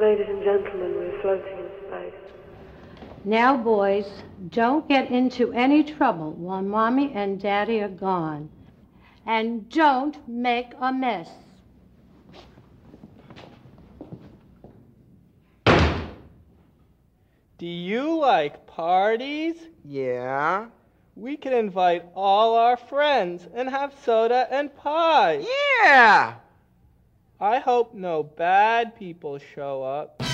Ladies and gentlemen, we're floating in space. Now, boys, don't get into any trouble while Mommy and Daddy are gone. And don't make a mess. Do you like parties? Yeah. We could invite all our friends and have soda and pie. Yeah! I hope no bad people show up.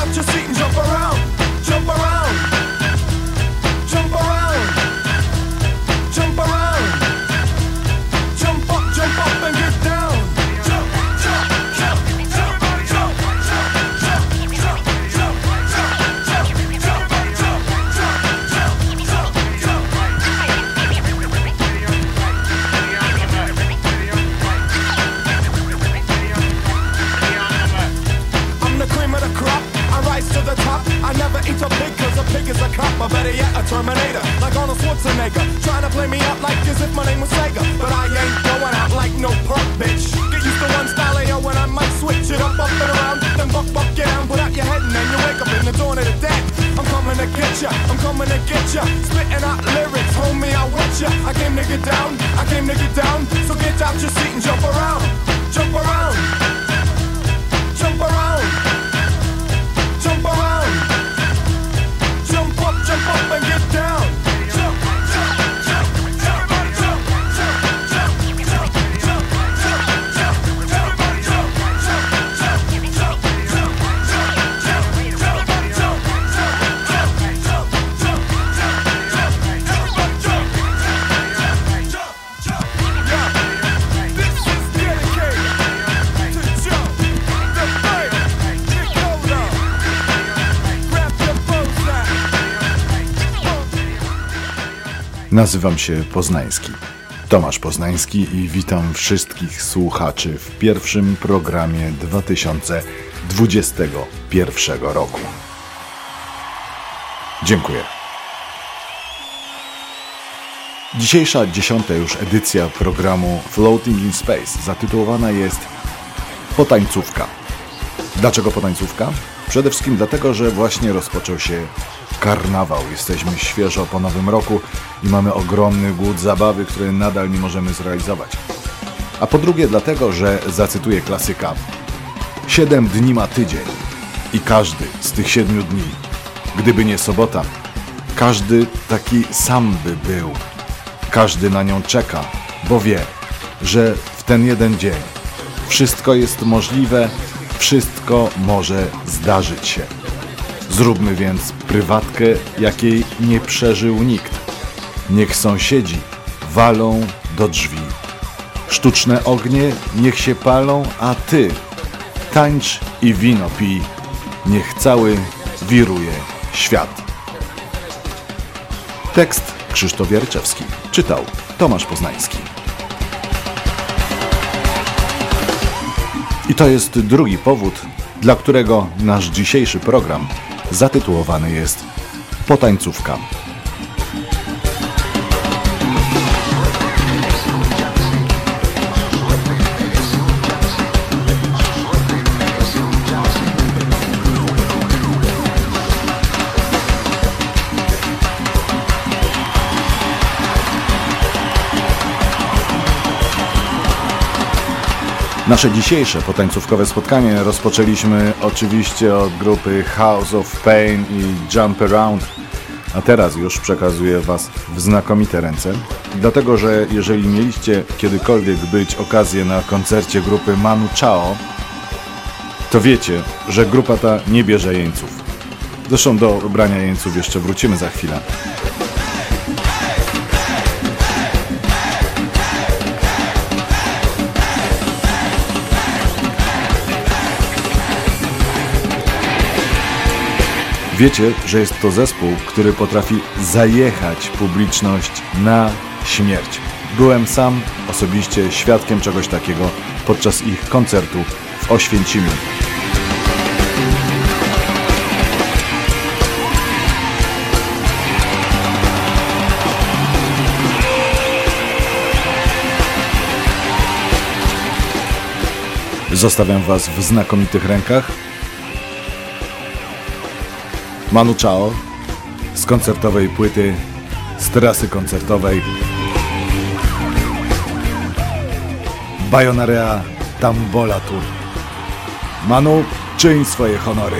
out your seat and jump around. Nazywam się Poznański. Tomasz Poznański i witam wszystkich słuchaczy w pierwszym programie 2021 roku. Dziękuję. Dzisiejsza dziesiąta już edycja programu Floating in Space zatytułowana jest Potańcówka. Dlaczego potańcówka? Przede wszystkim dlatego, że właśnie rozpoczął się karnawał. Jesteśmy świeżo po nowym roku i mamy ogromny głód zabawy, który nadal nie możemy zrealizować. A po drugie dlatego, że zacytuję klasyka. Siedem dni ma tydzień i każdy z tych siedmiu dni, gdyby nie sobota, każdy taki sam by był. Każdy na nią czeka, bo wie, że w ten jeden dzień wszystko jest możliwe wszystko może zdarzyć się. Zróbmy więc prywatkę, jakiej nie przeżył nikt. Niech sąsiedzi walą do drzwi. Sztuczne ognie niech się palą, a ty tańcz i wino pij. Niech cały wiruje świat. Tekst Krzysztof Jaryczewski. Czytał Tomasz Poznański. I to jest drugi powód, dla którego nasz dzisiejszy program zatytułowany jest Potańcówka. Nasze dzisiejsze potańcówkowe spotkanie rozpoczęliśmy oczywiście od grupy House of Pain i Jump Around, a teraz już przekazuję Was w znakomite ręce, dlatego że jeżeli mieliście kiedykolwiek być okazję na koncercie grupy Manu Chao, to wiecie, że grupa ta nie bierze jeńców. Zresztą do brania jeńców jeszcze wrócimy za chwilę. Wiecie, że jest to zespół, który potrafi zajechać publiczność na śmierć. Byłem sam osobiście świadkiem czegoś takiego podczas ich koncertu w Oświęcimiu. Zostawiam Was w znakomitych rękach. Manu Chao z koncertowej płyty, z trasy koncertowej. Bayonarea Tambola Tour. Manu, czyń swoje honory.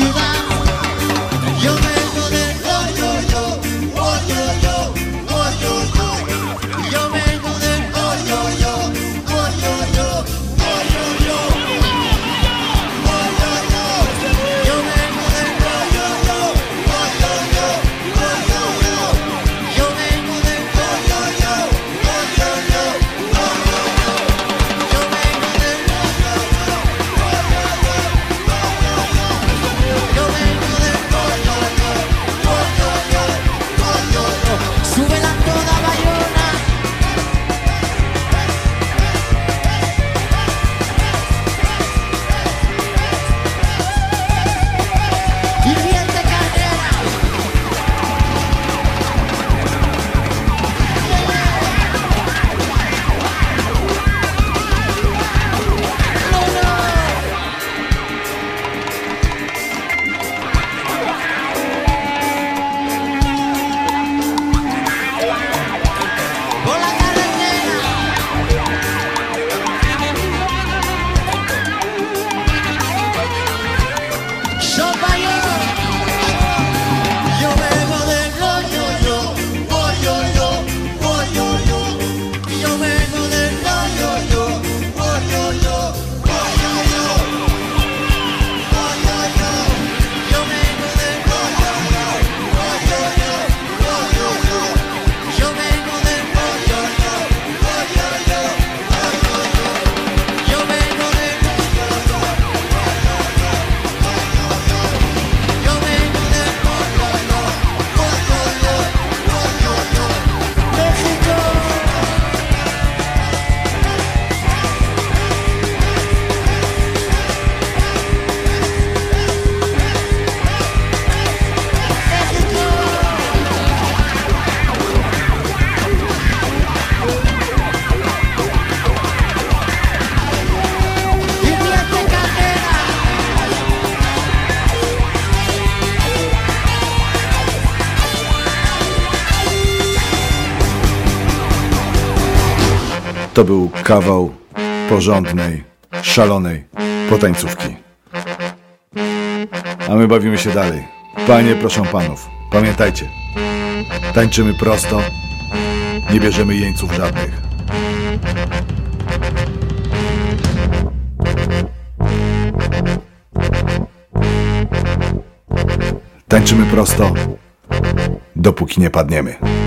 は To był kawał porządnej, szalonej potańcówki. A my bawimy się dalej. Panie, proszę panów, pamiętajcie, tańczymy prosto, nie bierzemy jeńców żadnych. Tańczymy prosto, dopóki nie padniemy.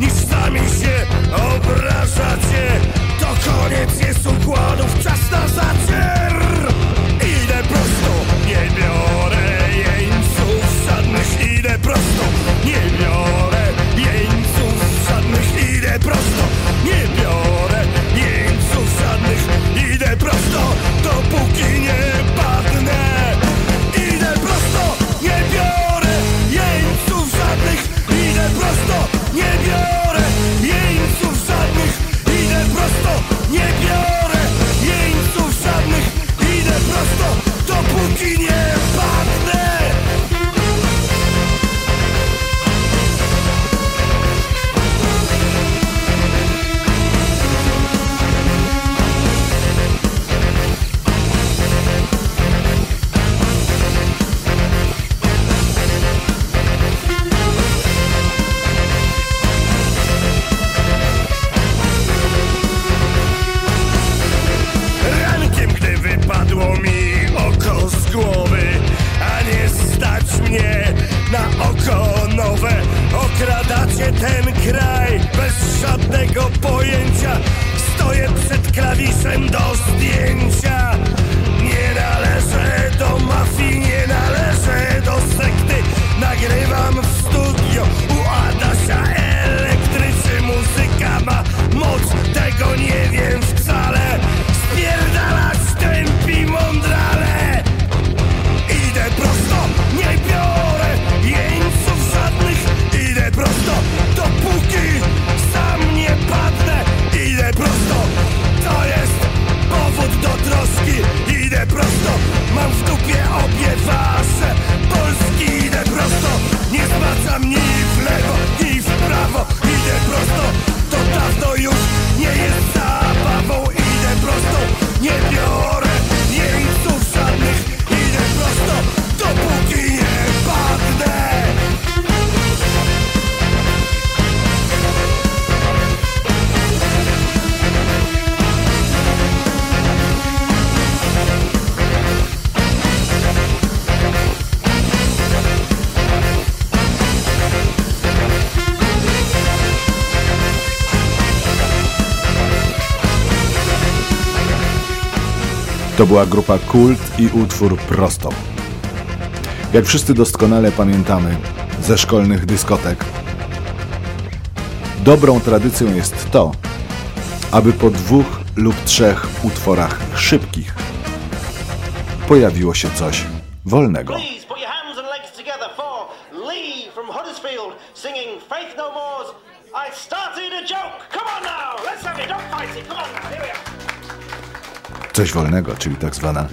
niż sami się obrażacie. To koniec jest układów, czas na zacier! To była grupa Kult i utwór Prosto. Jak wszyscy doskonale pamiętamy ze szkolnych dyskotek, dobrą tradycją jest to, aby po dwóch lub trzech utworach szybkich pojawiło się coś wolnego. No I Started a Joke. Come on now, let's have it, don't fight it. Come on now, here we are coś wolnego, czyli tak zwana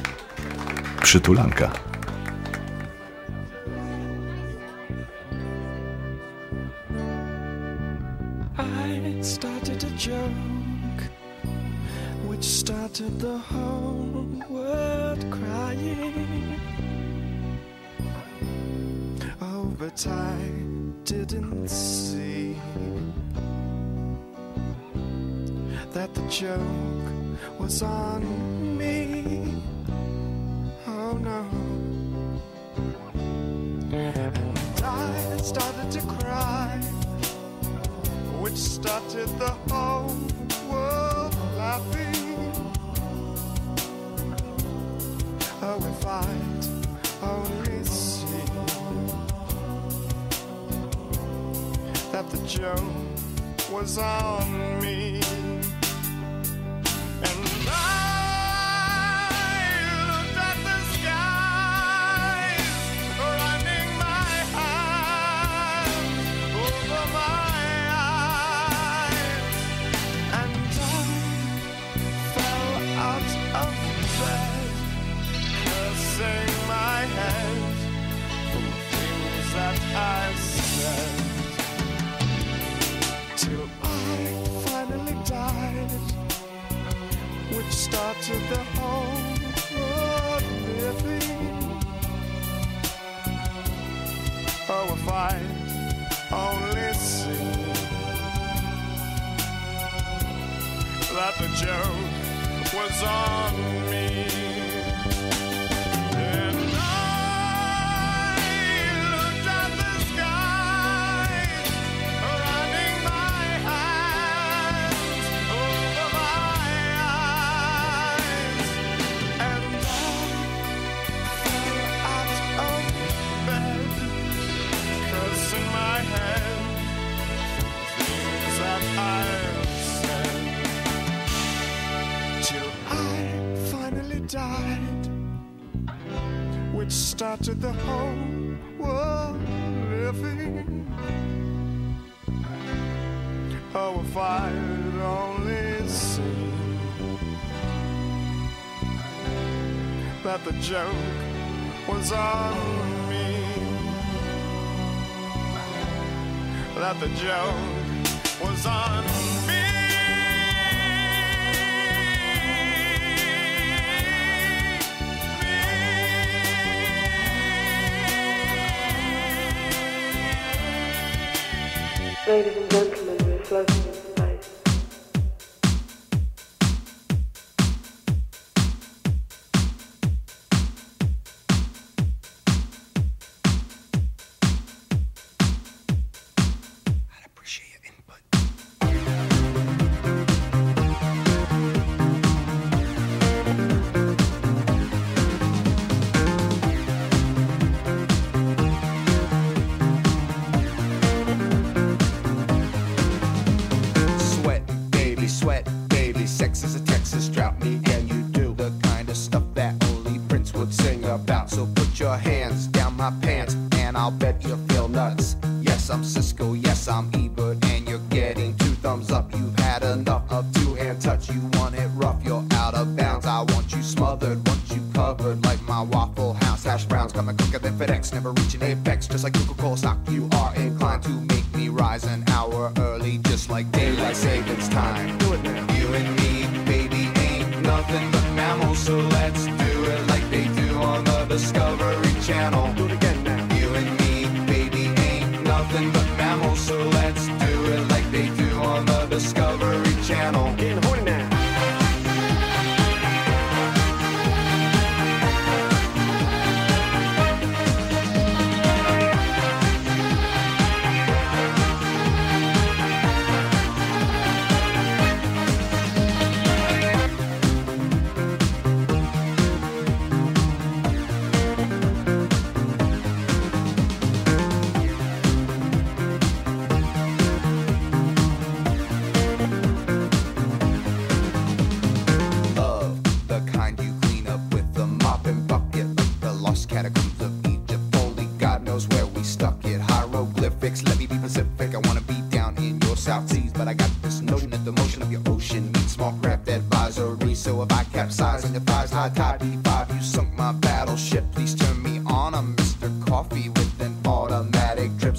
przytulanka. that was on me. Oh no. And I started to cry which started the whole world laughing. Oh, if I'd only see that the joke was on me. And started the whole world living. Oh, if I'd only seen that the joke was on me, that the joke was on me.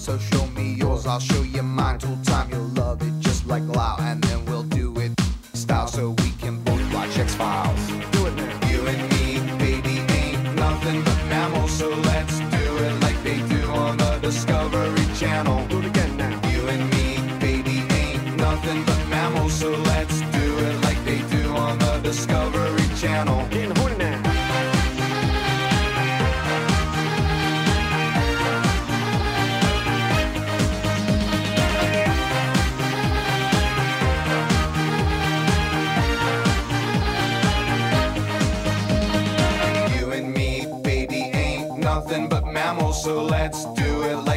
so show me yours. I'll show you mine. Till time you'll love it just like Lao and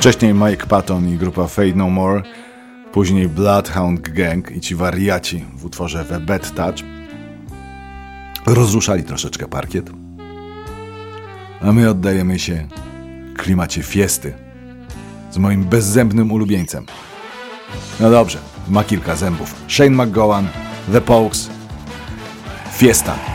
Wcześniej Mike Patton i grupa Fade No More, później Bloodhound Gang i ci wariaci w utworze The Bad Touch rozruszali troszeczkę parkiet. A my oddajemy się klimacie fiesty z moim bezzębnym ulubieńcem. No dobrze, ma kilka zębów. Shane McGowan, The Pokes, Fiesta.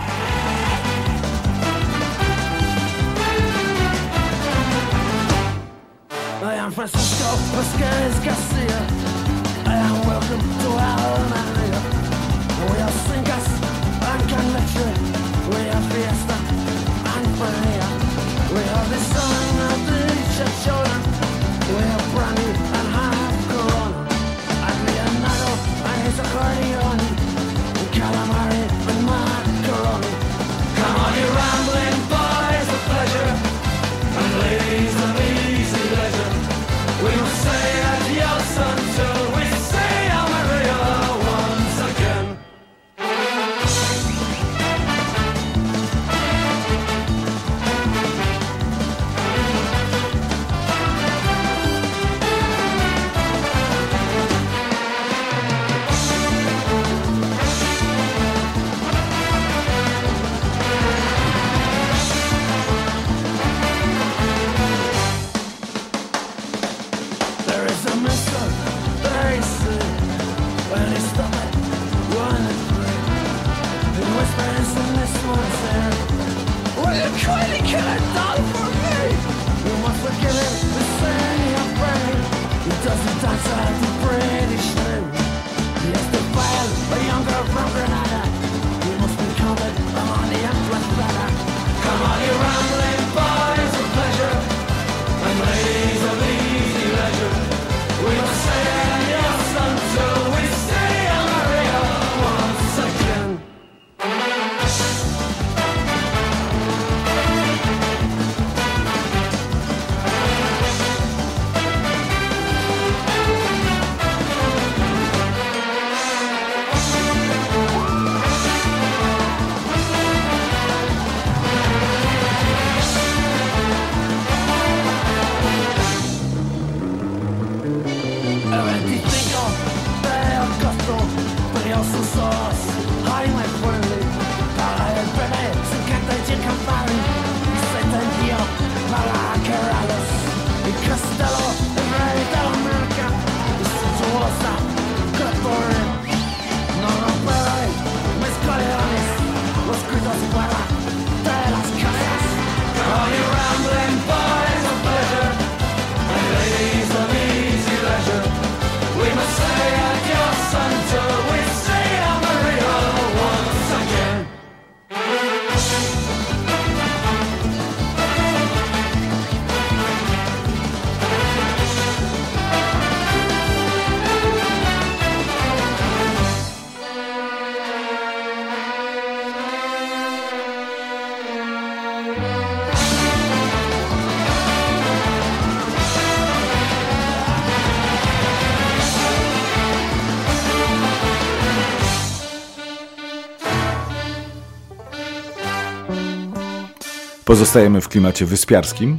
Pozostajemy w klimacie wyspiarskim.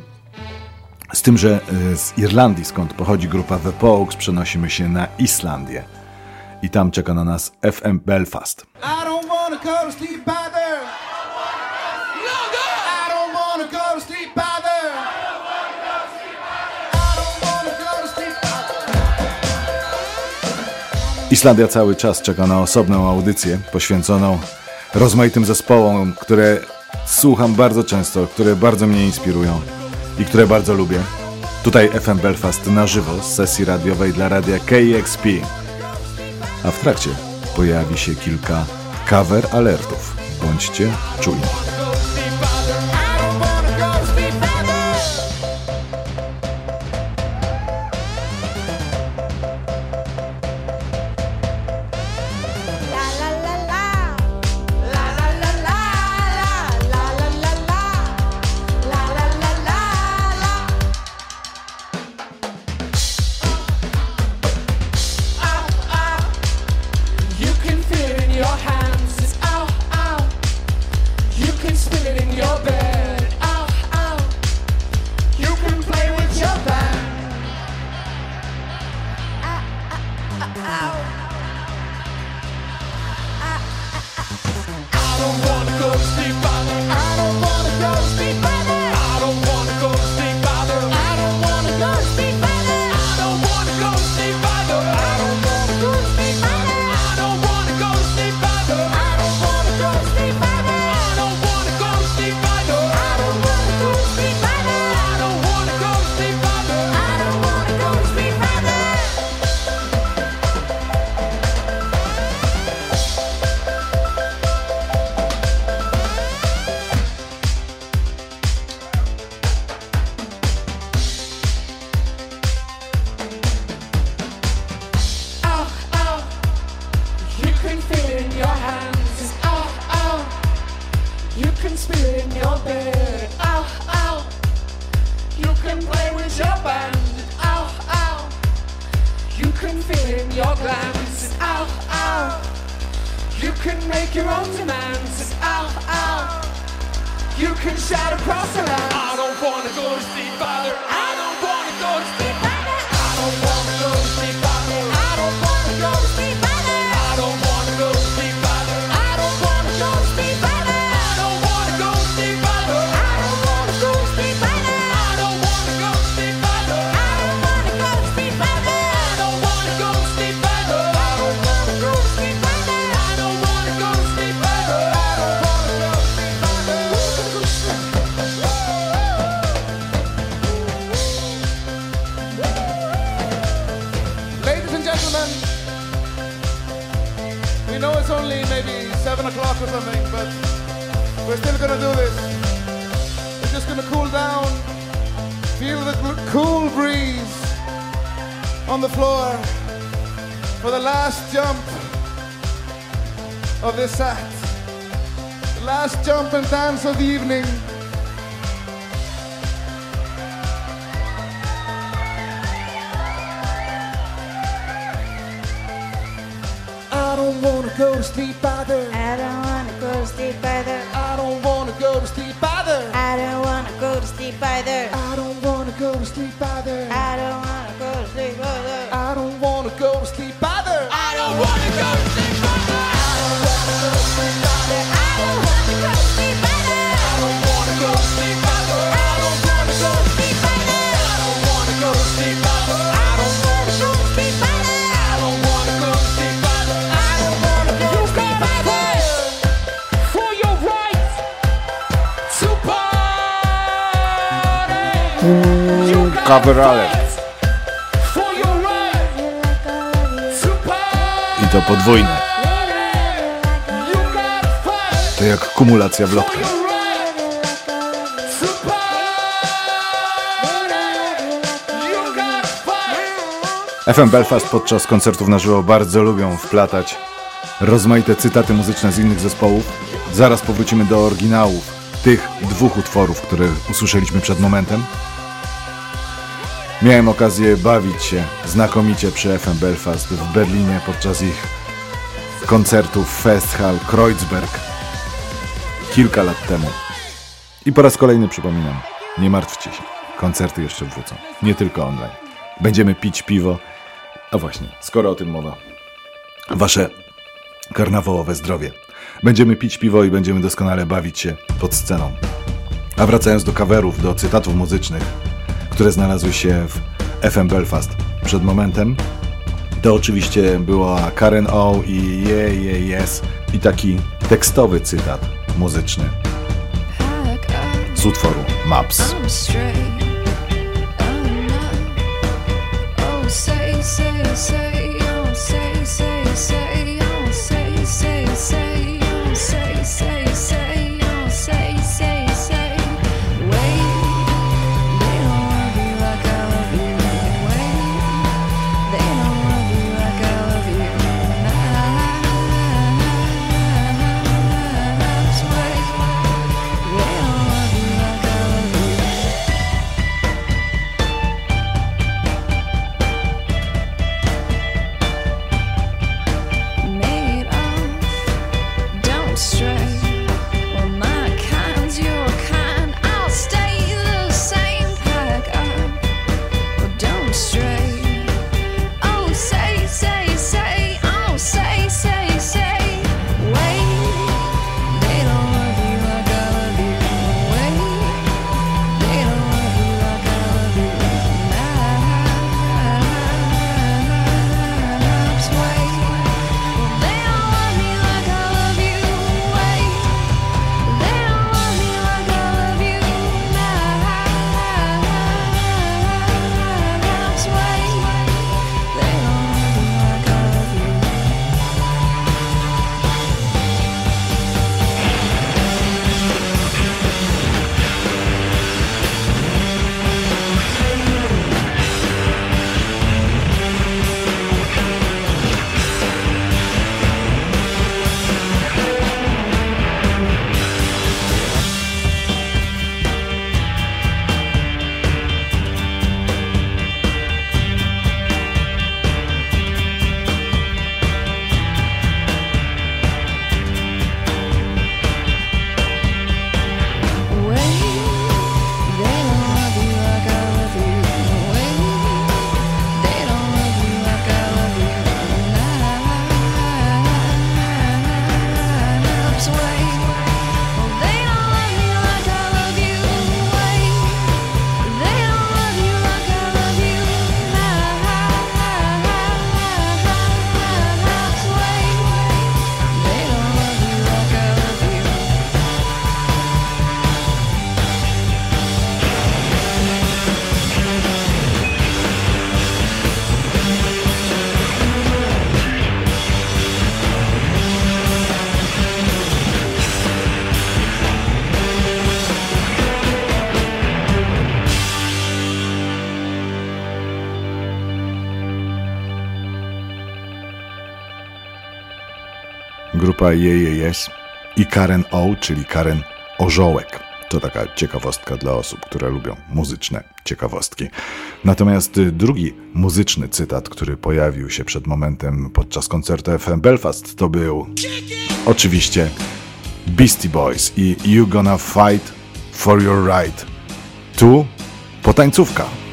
Z tym, że e, z Irlandii, skąd pochodzi grupa The Pogues, przenosimy się na Islandię. I tam czeka na nas FM Belfast. Islandia cały czas czeka na osobną audycję poświęconą rozmaitym zespołom, które słucham bardzo często, które bardzo mnie inspirują i które bardzo lubię. Tutaj FM Belfast na żywo z sesji radiowej dla radia KXP. A w trakcie pojawi się kilka cover alertów. Bądźcie czujni. The last jump and dance of the evening. I don't wanna go to sleep. I party. I to podwójne. To jak kumulacja w lotkę. FM Belfast podczas koncertów na żywo bardzo lubią wplatać rozmaite cytaty muzyczne z innych zespołów. Zaraz powrócimy do oryginałów tych dwóch utworów, które usłyszeliśmy przed momentem. Miałem okazję bawić się znakomicie przy FM Belfast w Berlinie podczas ich koncertów Festhal Kreuzberg kilka lat temu. I po raz kolejny przypominam, nie martwcie się, koncerty jeszcze wrócą, nie tylko online. Będziemy pić piwo, a właśnie, skoro o tym mowa, wasze karnawałowe zdrowie. Będziemy pić piwo i będziemy doskonale bawić się pod sceną. A wracając do coverów, do cytatów muzycznych, które znalazły się w FM Belfast przed momentem, to oczywiście była Karen O i Je, Je, Yes i taki tekstowy cytat muzyczny z utworu Maps. Oh, say, say, say. JJS i Karen O, czyli Karen Orzołek. To taka ciekawostka dla osób, które lubią muzyczne ciekawostki. Natomiast drugi muzyczny cytat, który pojawił się przed momentem podczas koncertu FM Belfast, to był oczywiście Beastie Boys i You Gonna Fight for Your Right. Tu potańcówka.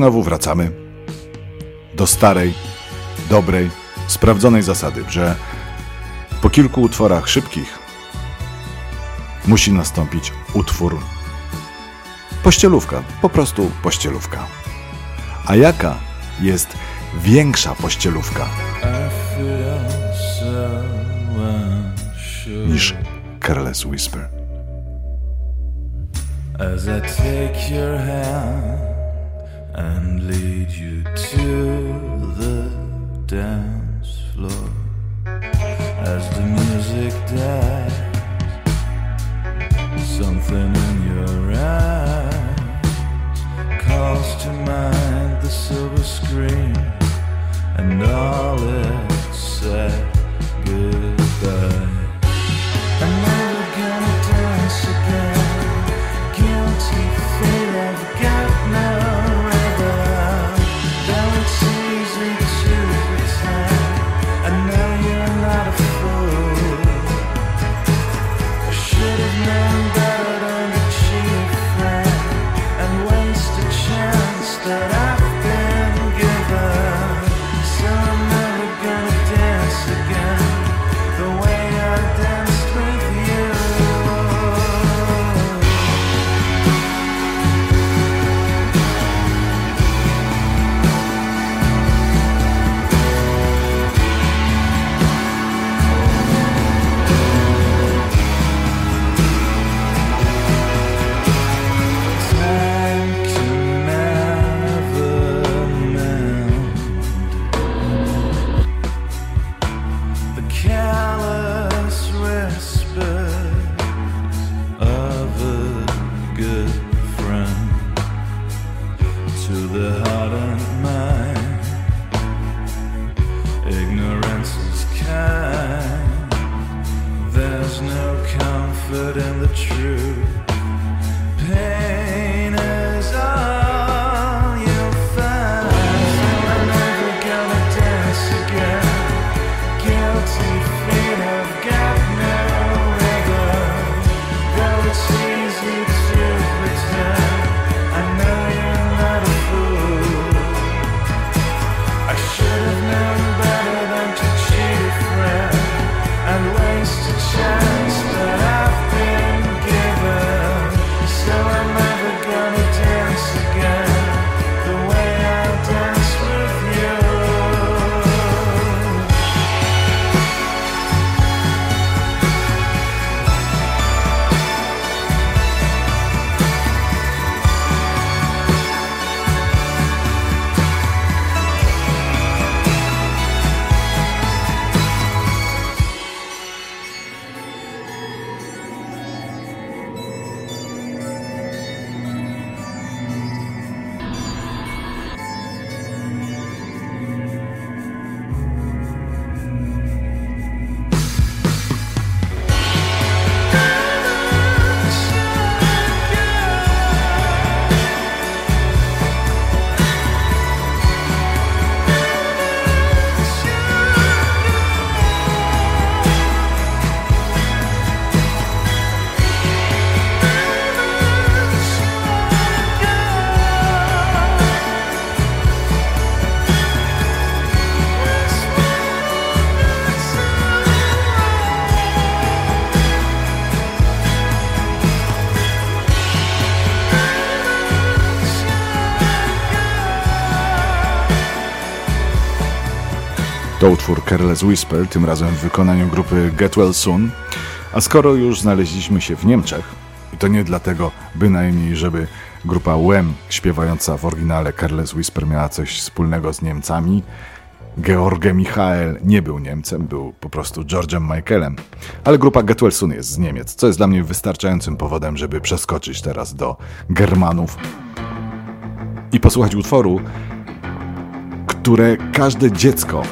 Znowu wracamy do starej, dobrej, sprawdzonej zasady, że po kilku utworach szybkich musi nastąpić utwór pościelówka, po prostu pościelówka. A jaka jest większa pościelówka niż Careless Whisper? As I take your hand and lead you to the dance floor, as the music dies, something in your eyes calls to mind the silver screen and all it said goodbye. Careless Whisper, tym razem w wykonaniu grupy Get Well Soon. A skoro już znaleźliśmy się w Niemczech, i to nie dlatego bynajmniej, żeby grupa Wem śpiewająca w oryginale Careless Whisper miała coś wspólnego z Niemcami, George Michael nie był Niemcem, był po prostu George'em Michaelem, ale grupa Get Well Soon jest z Niemiec, co jest dla mnie wystarczającym powodem, żeby przeskoczyć teraz do Germanów i posłuchać utworu, które każde dziecko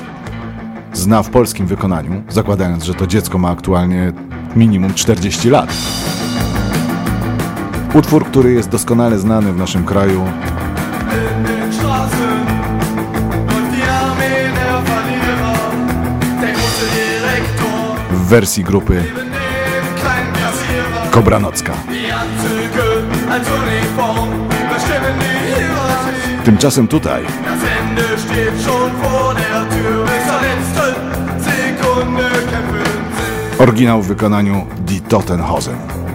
zna w polskim wykonaniu, zakładając, że to dziecko ma aktualnie minimum 40 lat. Utwór, który jest doskonale znany w naszym kraju. W wersji grupy Kobranocka. Tymczasem tutaj oryginał w wykonaniu Die Tottenhausen.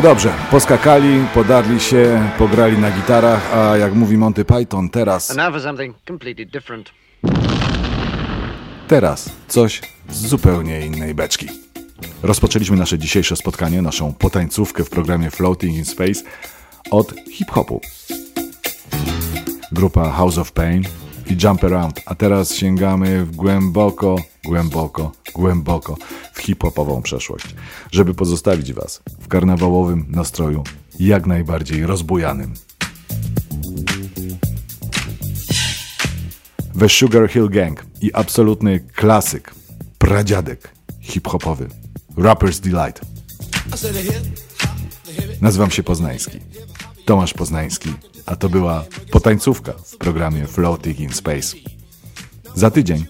No dobrze, poskakali, podarli się, pograli na gitarach, a jak mówi Monty Python, teraz, teraz coś z zupełnie innej beczki. Rozpoczęliśmy nasze dzisiejsze spotkanie, naszą potańcówkę w programie Floating in Space od hip-hopu. Grupa House of Pain i Jump Around, a teraz sięgamy w głęboko, głęboko, głęboko w hip-hopową przeszłość, żeby pozostawić Was karnawałowym nastroju jak najbardziej rozbujanym. The Sugar Hill Gang i absolutny klasyk, pradziadek hip-hopowy, Rapper's Delight. Nazywam się Poznański, Tomasz Poznański, a to była potańcówka w programie Floating in Space. Za tydzień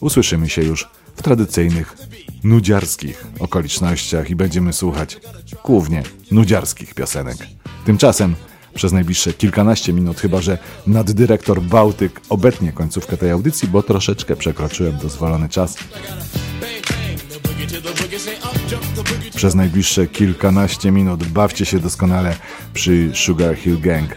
usłyszymy się już w tradycyjnych, nudziarskich okolicznościach i będziemy słuchać głównie nudziarskich piosenek. Tymczasem przez najbliższe kilkanaście minut, chyba że naddyrektor Bałtyk obetnie końcówkę tej audycji, bo troszeczkę przekroczyłem dozwolony czas. Przez najbliższe kilkanaście minut bawcie się doskonale przy Sugar Hill Gang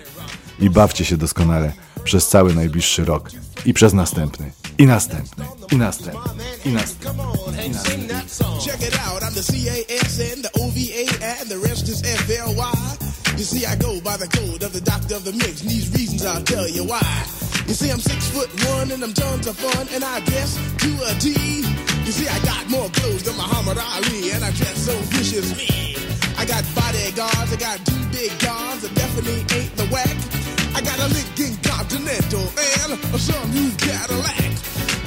i bawcie się doskonale przez cały najbliższy rok i przez następny, i następny, i następny, i następny. that song. Check it out, I'm the C-A-S-N, the O-V-A, and the rest is F-L-Y. You see, I go by the code of the doctor of the mix, and these reasons I'll tell you why. You see, I'm six foot one, and I'm tons of fun, and I dress to a T. You see, I got more clothes than Muhammad Ali, and I dress so viciously. I got bodyguards, I got two big guns, that definitely ain't the whack. I got a Lincoln Continental and a some new Cadillac.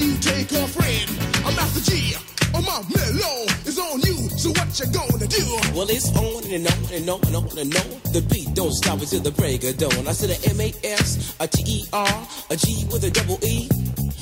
you take her friend. I'm Master Gee, or my mellow is on you. So what you gonna do? Well, it's on and on and on and on and on. The beat don't stop until the break of dawn. I said a M A S, a T E R, a G with a double E.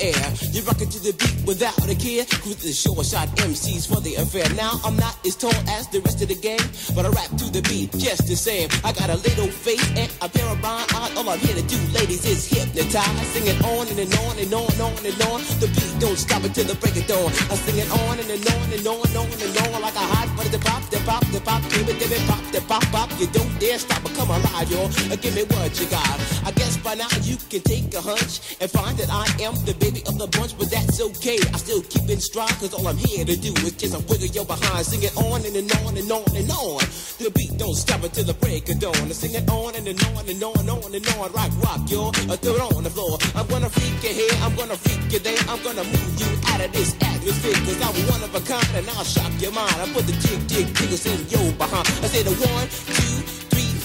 air. You rock it to the beat without a care. Cruise the short shot MCs for the affair. Now I'm not as tall as the rest of the gang, but I rap to the beat just the same. I got a little face and a pair of rhyme eyes. All I'm here to do, ladies, is hypnotize. Sing it on and, and on and on and on and on. The beat don't stop until the break of dawn. I sing it on and, and on and on and on and on like a hot butter. The pop, the pop, the pop, give it, give it, pop, the pop, pop. You don't dare stop or come alive, y'all. Give me what you got. I guess by now you can take a hunch and find that I am the baby of the bunch, but that's okay. I still keep in stride, cause all I'm here to do is just a wiggle your behind. Sing it on and, and on and on and on. The beat don't stop until the break of dawn. I sing it on and, and on and on and on and on. Rock, rock. Uh, throw it on the floor. I'm gonna freak you here, I'm gonna freak you there. I'm gonna move you out of this atmosphere, cause I'm one of a kind and I'll shock your mind. I put the jig, jig, jiggles in your behind. I say the one, two,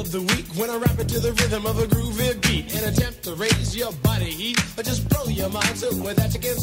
Of the week. When I rap it to the rhythm of a groovy beat. An attempt to raise your body heat, or just blow your mind so that you can't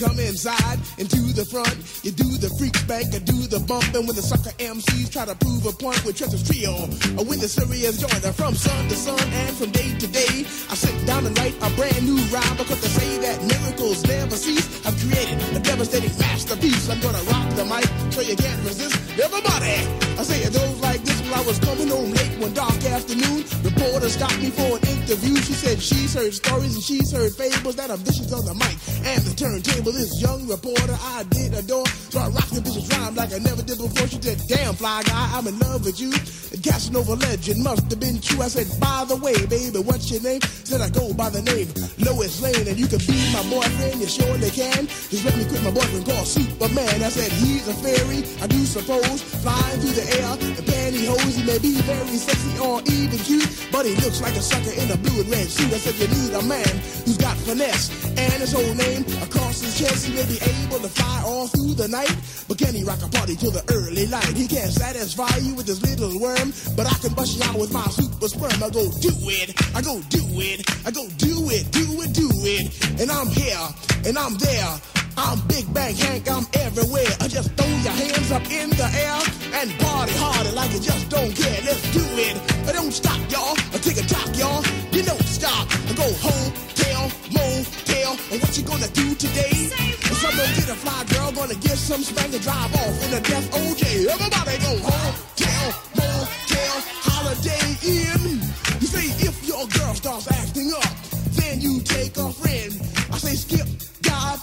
you come inside into the front, you do the freak spank and do the bump. And when the sucker MCs try to prove a point with Trevor's trio, or when the serious joiner from sun to sun and from day to day, I sit down and write a brand new rhyme because they say that miracles never cease. I've created a devastating masterpiece. I'm gonna rock the mic so you can't resist. Everybody, I say it goes like this. When I was coming home late one dark afternoon, reporter stopped me for an interview. She said she's heard stories and she's heard fables that vicious on the mic and turntable. This young reporter I did adore, rocked the vicious rhyme like I never did before. She said, "Damn fly guy, I'm in love with you." And Casanova legend must have been true. I said, "By the way, baby, what's your name?" Said I go by the name Lois Lane, and you can be my boyfriend. You surely can. Just let me quit my boyfriend called Superman. I said he's a fairy, I do suppose, flying through the air in pantyhose. He may be very sexy or even cute, but he looks like a sucker in a blue and red suit. I said you need a man who's got finesse and his whole name across his chest. He may be able to fly all through the night, but can he rock a party till the early light? He can't satisfy you with his little worm, but I can bust you out with my super sperm. I go do it, I go do it, I go do it, do it, do it, and I'm here and I'm there. I'm Big Bang Hank, I'm everywhere. I just throw your hands up in the air and party harder like you just don't care. Let's do it. I don't stop, y'all. I take a talk, y'all. You don't stop. I go home, tell, motel. And what you gonna do today? Cause I'm gonna get a fly girl, gonna get some spank and drive off in a death OJ. Everybody go home, tell, motel, holiday in. You say if your girl starts acting up, then you take a friend. I say skip, dive,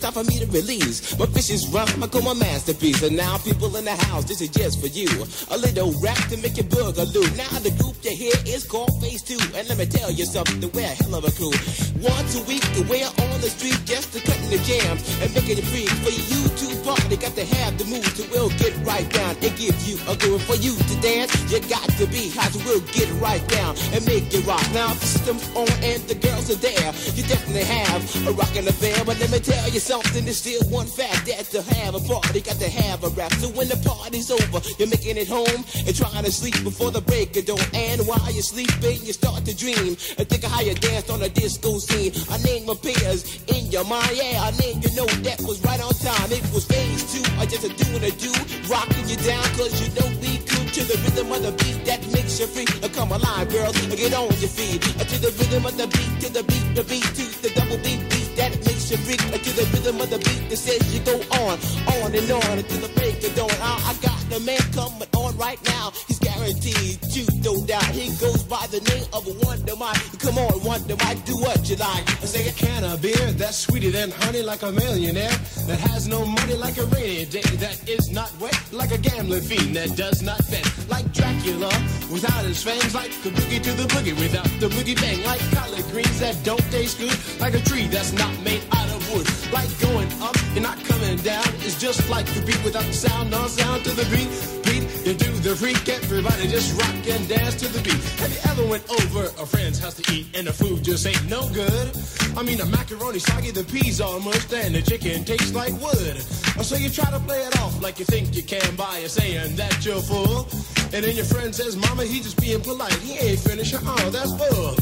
time for me to release my vicious rhyme. I call my masterpiece. And now, people in the house, this is just for you. A little rap to make you boogaloo. Now the group you hear is called Phase Two, and let me tell you something, we're a hell of a crew. Once a week, we're on the street just to cutting the jams and making it free for you to party. Got to have the mood to will get right down and give you a good for you to dance. You got to be hot, so we'll get right down and make it rock. Now the system's on and the girls are there. You definitely have a rockin' affair, but let me tell you something. There's still one fact that to have a party, got to have a rap. So when the party's over, you're making it home and trying to sleep before the break of dawn. And while you're sleeping, you start to dream and think of how you danced on a disco scene. A name appears in your mind, yeah. A name you know that was right on time. It was phase two, or just a doing a do, rocking you down, cause you know we good to the rhythm of the beat that makes you free. Uh, Come alive, girls, get on your feet. To the rhythm of the beat, to the beat, the beat, to the double beat, beat that makes you freak. To the rhythm of the beat that says you go on, on and on until the break of dawn. I, I got the man coming on right now. He's guaranteed you don't doubt. He goes by the name of a Wonder Mike. Come on, Wonder Mike, do what you like. I say a can of beer that's sweeter than honey, like a millionaire that has no money, like a rainy day that is not wet, like a gambling fiend that does not bet, like Dracula without his fangs, like the boogie to the boogie without the boogie bang, like collard greens that don't taste good, like a tree that's not made out of wood, like going up and not coming down. It's just like the beat without the sound, no sound to the beat. Beat, you do the freak, everybody just rock and dance to the beat. Have you ever went over a friend's house to eat and the food just ain't no good? I mean, the macaroni soggy, the peas mushed, and the chicken tastes like wood. So you try to play it off like you think you can by saying that you're full. And then your friend says, Mama, he just being polite. He ain't finished. Oh, that's bull.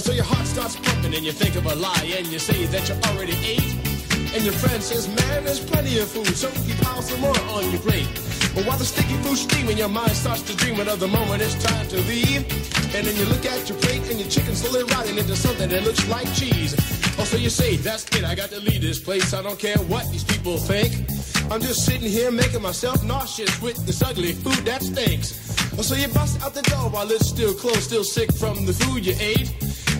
So your heart starts pumping and you think of a lie and you say that you already ate. And your friend says, man, there's plenty of food, so you pile some more on your plate. But while the sticky food's steaming, your mind starts to dream of the moment it's time to leave. And then you look at your plate and your chicken's slowly rotting into something that looks like cheese. Oh, so you say, that's it, I got to leave this place. I don't care what these people think. I'm just sitting here making myself nauseous with this ugly food that stinks. Oh, so you bust out the door while it's still closed, still sick from the food you ate.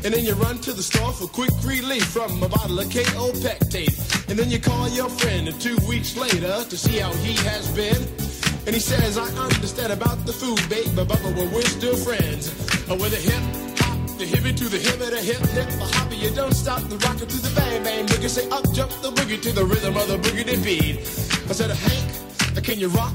And then you run to the store for quick relief from a bottle of KO Pectate. And then you call your friend two weeks later to see how he has been. And he says, I understand about the food, babe, but, but, but we're still friends. Uh, with a hip hop, the hippie to the hip, the hip hip, the hobby, you don't stop the rocker to the bang bang boogie. Say up jump the boogie to the rhythm of the boogie beat. I said, Hank, can you rock?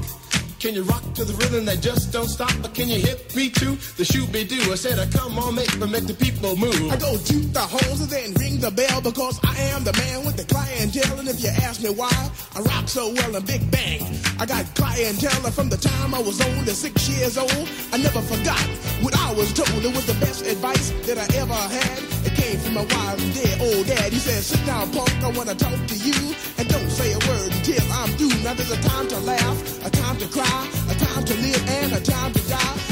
Can you rock to the rhythm that just don't stop? But can you hit me to the shoot be do? I said, I come on, make make the people move. I go toot the hose and then ring the bell because I am the man with the clientele. And if you ask me why I rock so well in Big Bang, I got clientele from the time I was only six years old. I never forgot what I was told. It was the best advice that I ever had. It came from my wife's dead old dad. He said, sit down, punk, I want to talk to you. And don't say a word until I'm through. Now there's a time to laugh, a time to cry, a time to live, and a time to die.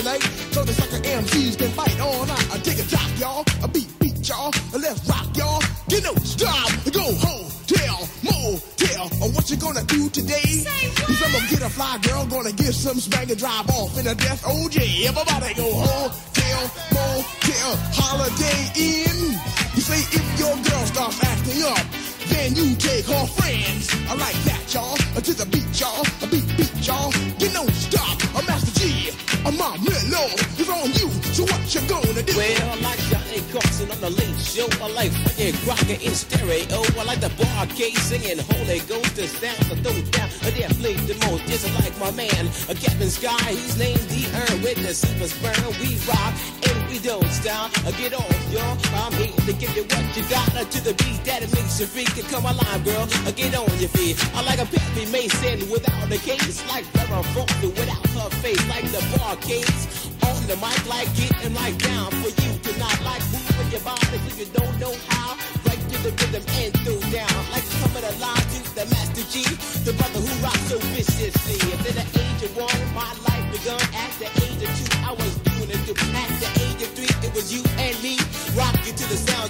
tonight, so the sucker MCs can fight all night. I take a drop, y'all, a beat, beat, y'all, a let's rock, y'all. Get no stop, go home, tell, motel, or what you gonna do today? Say Cause I'm gonna get a fly girl, gonna get some spank and drive off in a death OJ. Everybody go home, tell, motel, holiday in. You say if your girl starts acting up, then you take her friends. I like that, y'all. Uh, To the beat, y'all. A beat, beat, y'all. You know, stop. A Master G. A my mellow is on you. So what you gonna do? Well, I like Johnny Carson on the late show. I like Frankie Crocker in stereo. I like the bar case singing Holy Ghost. The sounds I throw down. I dare play the most. Just like my man, a Captain Sky. He's named the Earn with the silver spurn. We rock and don't stop. Uh, Get off, y'all. I'm here to give you what you got. Uh, To the beat that it makes you freak. Come alive, girl. Uh, Get on your feet. I like a Pappy Mason without a case. Like Farrah Fawcett without her face. Like the bar case on the mic. Like getting like down for you to not like moving your body so you don't know how. Right to the rhythm and throw down. Like coming alive to the Master G. The brother who rocks so viciously. And at the age of one,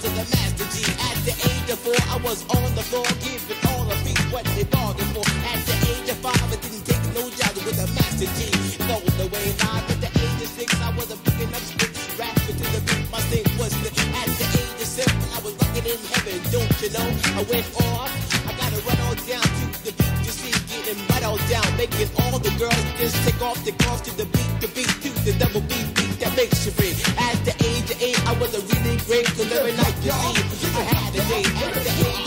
the Master G. At the age of four, I was on the floor giving all the feet what they bargained for. At the age of five, I didn't take no jobs with the Master G. Go the way live. At the age of six, I was a picking up sticks, rapping to the beat. My thing was the, at the age of seven, I was rocking in heaven. Don't you know? I went off. I gotta run all down to the beat. You see, getting right all down, making all the girls just take off the clothes to the every night I had a date. At the on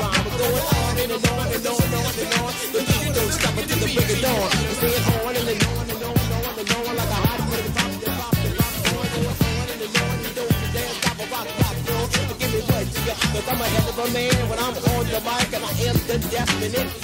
rhyme. We're going on and on and on and on and on. The beat don't stop until the break of dawn. It's staying on and on and on and on on like a hot pop, pop, on and on and on and don't you dare stop a rock, rock, roll. Give me what you got, cause I'm a hell of a man when I'm on the mic and I am the definite